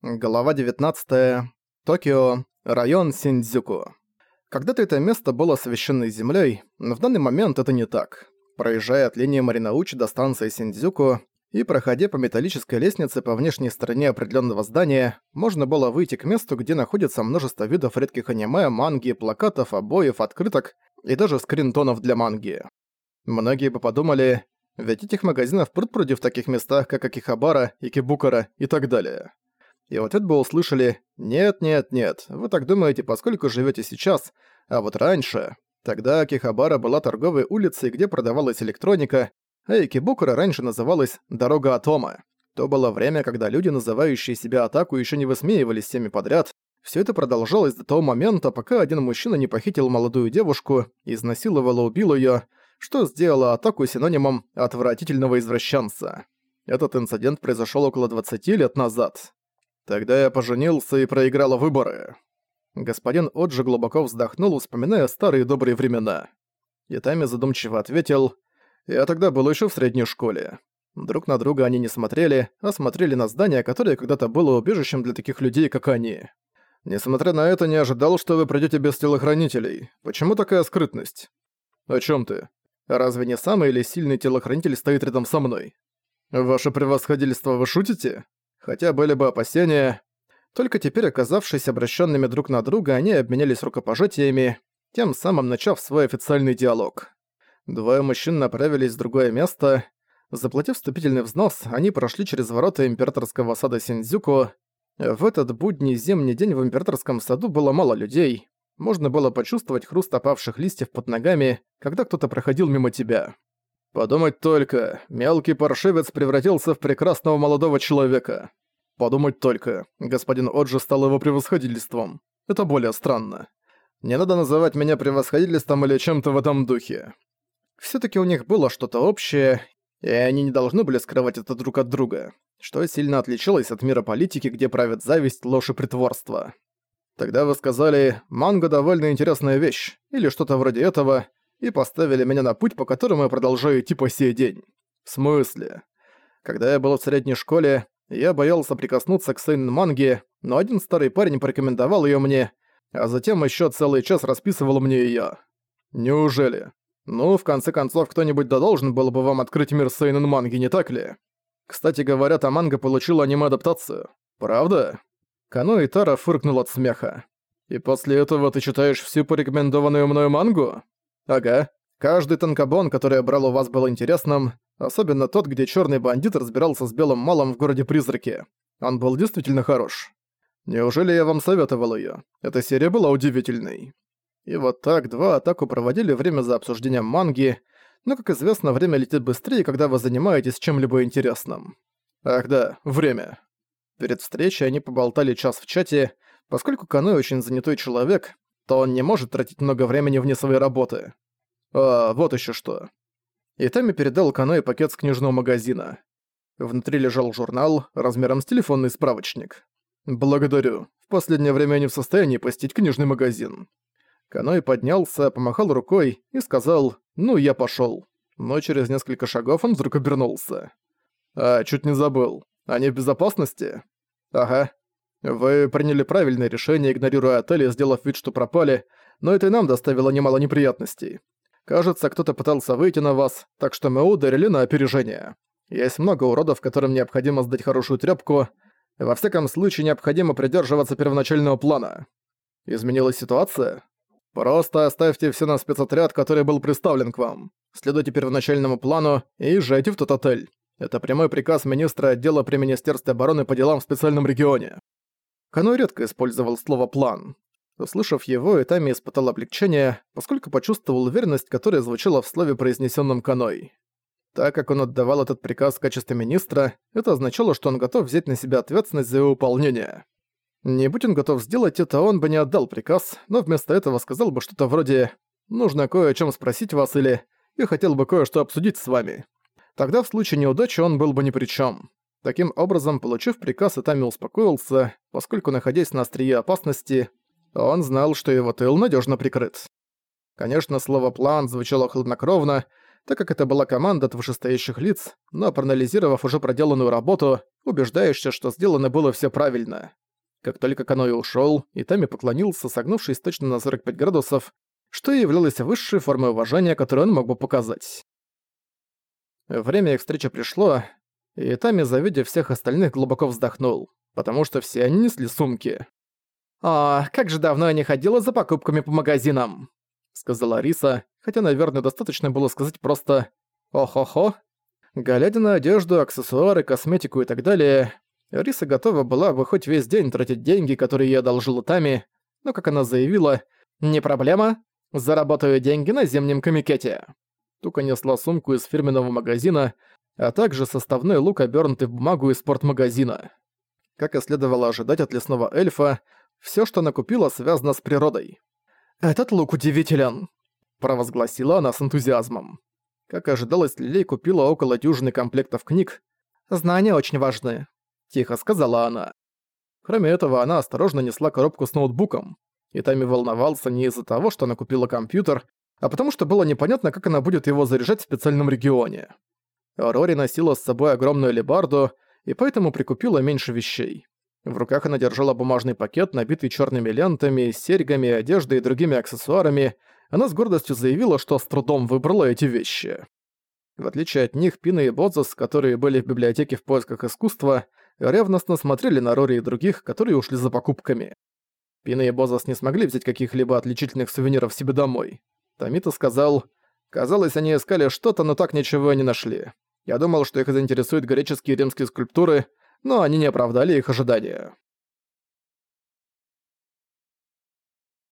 Глава 19. Токио. Район Синдзюку. Когда-то это место было священной землей, но в данный момент это не так. Проезжая от линии Маринаучи до станции Синдзюку и проходя по металлической лестнице по внешней стороне определенного здания, можно было выйти к месту, где находится множество видов редких аниме, манги, плакатов, обоев, открыток и даже скринтонов для манги. Многие бы подумали, ведь этих магазинов пруд-пруди в таких местах, как Акихабара, Икебукара и так далее и в ответ бы услышали «Нет, нет, нет, вы так думаете, поскольку живете сейчас, а вот раньше...» Тогда Кихабара была торговой улицей, где продавалась электроника, а Икебукура раньше называлась «Дорога Атома». То было время, когда люди, называющие себя Атаку, еще не высмеивались всеми подряд. Все это продолжалось до того момента, пока один мужчина не похитил молодую девушку, изнасиловал и убил ее, что сделало Атаку синонимом «отвратительного извращенца». Этот инцидент произошел около 20 лет назад. Тогда я поженился и проиграла выборы. Господин Оджи глубоко вздохнул, вспоминая старые добрые времена. Итами задумчиво ответил, «Я тогда был еще в средней школе. Друг на друга они не смотрели, а смотрели на здание, которое когда-то было убежищем для таких людей, как они. Несмотря на это, не ожидал, что вы придете без телохранителей. Почему такая скрытность? О чем ты? Разве не самый или сильный телохранитель стоит рядом со мной? Ваше превосходительство, вы шутите? Хотя были бы опасения, только теперь оказавшись обращенными друг на друга, они обменялись рукопожатиями, тем самым начав свой официальный диалог. Двое мужчин направились в другое место. Заплатив вступительный взнос, они прошли через ворота императорского сада Синдзюку. В этот будний зимний день в императорском саду было мало людей. Можно было почувствовать хруст опавших листьев под ногами, когда кто-то проходил мимо тебя. Подумать только, мелкий паршивец превратился в прекрасного молодого человека. Подумать только, господин Оджи стал его превосходительством. Это более странно. Не надо называть меня превосходительством или чем-то в этом духе. все таки у них было что-то общее, и они не должны были скрывать это друг от друга, что сильно отличалось от мира политики, где правят зависть, ложь и притворство. Тогда вы сказали «манго довольно интересная вещь» или что-то вроде этого, и поставили меня на путь, по которому я продолжаю идти по сей день. В смысле? Когда я был в средней школе, я боялся прикоснуться к Сейн Манге, но один старый парень порекомендовал ее мне, а затем еще целый час расписывал мне ее. Неужели? Ну, в конце концов, кто-нибудь да должен был бы вам открыть мир Сейнен Манги, не так ли? Кстати говоря, та манга получила аниме-адаптацию. Правда? Кано и Тара фыркнул от смеха. И после этого ты читаешь всю порекомендованную мною мангу? Ага. Каждый танкобон, который я брал у вас, был интересным, особенно тот, где черный бандит разбирался с белым малом в городе-призраке. Он был действительно хорош. Неужели я вам советовал ее? Эта серия была удивительной. И вот так два атаку проводили время за обсуждением манги, но, как известно, время летит быстрее, когда вы занимаетесь чем-либо интересным. Ах да, время. Перед встречей они поболтали час в чате, поскольку Каной очень занятой человек, то он не может тратить много времени вне своей работы. А, вот еще что. Итами передал Каноэ пакет с книжного магазина. Внутри лежал журнал размером с телефонный справочник. «Благодарю. В последнее время я не в состоянии посетить книжный магазин». Каноэ поднялся, помахал рукой и сказал «Ну, я пошёл». Но через несколько шагов он вдруг обернулся. «А, чуть не забыл. Они в безопасности?» «Ага. Вы приняли правильное решение, игнорируя отель и сделав вид, что пропали, но это и нам доставило немало неприятностей. Кажется, кто-то пытался выйти на вас, так что мы ударили на опережение. Есть много уродов, которым необходимо сдать хорошую тряпку. Во всяком случае, необходимо придерживаться первоначального плана. Изменилась ситуация? Просто оставьте все на спецотряд, который был представлен к вам. Следуйте первоначальному плану и езжайте в тот отель. Это прямой приказ министра отдела при Министерстве обороны по делам в специальном регионе. Кано редко использовал слово «план». Услышав его, Итами испытал облегчение, поскольку почувствовал уверенность, которая звучала в слове, произнесенном Каной. Так как он отдавал этот приказ в качестве министра, это означало, что он готов взять на себя ответственность за его выполнение. Не будь он готов сделать это, он бы не отдал приказ, но вместо этого сказал бы что-то вроде «нужно кое о чем спросить вас» или «я хотел бы кое-что обсудить с вами». Тогда в случае неудачи он был бы ни при чем. Таким образом, получив приказ, Итами успокоился, поскольку, находясь на острие опасности, он знал, что его тыл надежно прикрыт. Конечно, слово «план» звучало хладнокровно, так как это была команда от вышестоящих лиц, но проанализировав уже проделанную работу, убеждаешься, что сделано было все правильно. Как только Каноэ ушёл, Итами поклонился, согнувшись точно на 45 градусов, что и являлось высшей формой уважения, которую он мог бы показать. Время их встречи пришло, и Итами, завидев всех остальных, глубоко вздохнул, потому что все они несли сумки. «А, как же давно я не ходила за покупками по магазинам!» сказала Риса, хотя, наверное, достаточно было сказать просто «О-хо-хо». Глядя на одежду, аксессуары, косметику и так далее, Риса готова была бы хоть весь день тратить деньги, которые ей одолжила Тами, но, как она заявила, «Не проблема, заработаю деньги на зимнем комикете». Тука несла сумку из фирменного магазина, а также составной лук, обернутый в бумагу из спортмагазина. Как и следовало ожидать от лесного эльфа, все, что она купила, связано с природой. «Этот лук удивителен», — провозгласила она с энтузиазмом. Как ожидалось, Лилей купила около дюжины комплектов книг. «Знания очень важны», — тихо сказала она. Кроме этого, она осторожно несла коробку с ноутбуком. И Тами волновался не из-за того, что она купила компьютер, а потому что было непонятно, как она будет его заряжать в специальном регионе. Рори носила с собой огромную лебарду, и поэтому прикупила меньше вещей. В руках она держала бумажный пакет, набитый черными лентами, серьгами, одеждой и другими аксессуарами. Она с гордостью заявила, что с трудом выбрала эти вещи. В отличие от них, Пина и Бодзас, которые были в библиотеке в поисках искусства, ревностно смотрели на Рори и других, которые ушли за покупками. Пина и Бозас не смогли взять каких-либо отличительных сувениров себе домой. Томита сказал, «Казалось, они искали что-то, но так ничего и не нашли. Я думал, что их заинтересуют греческие и римские скульптуры, но они не оправдали их ожидания.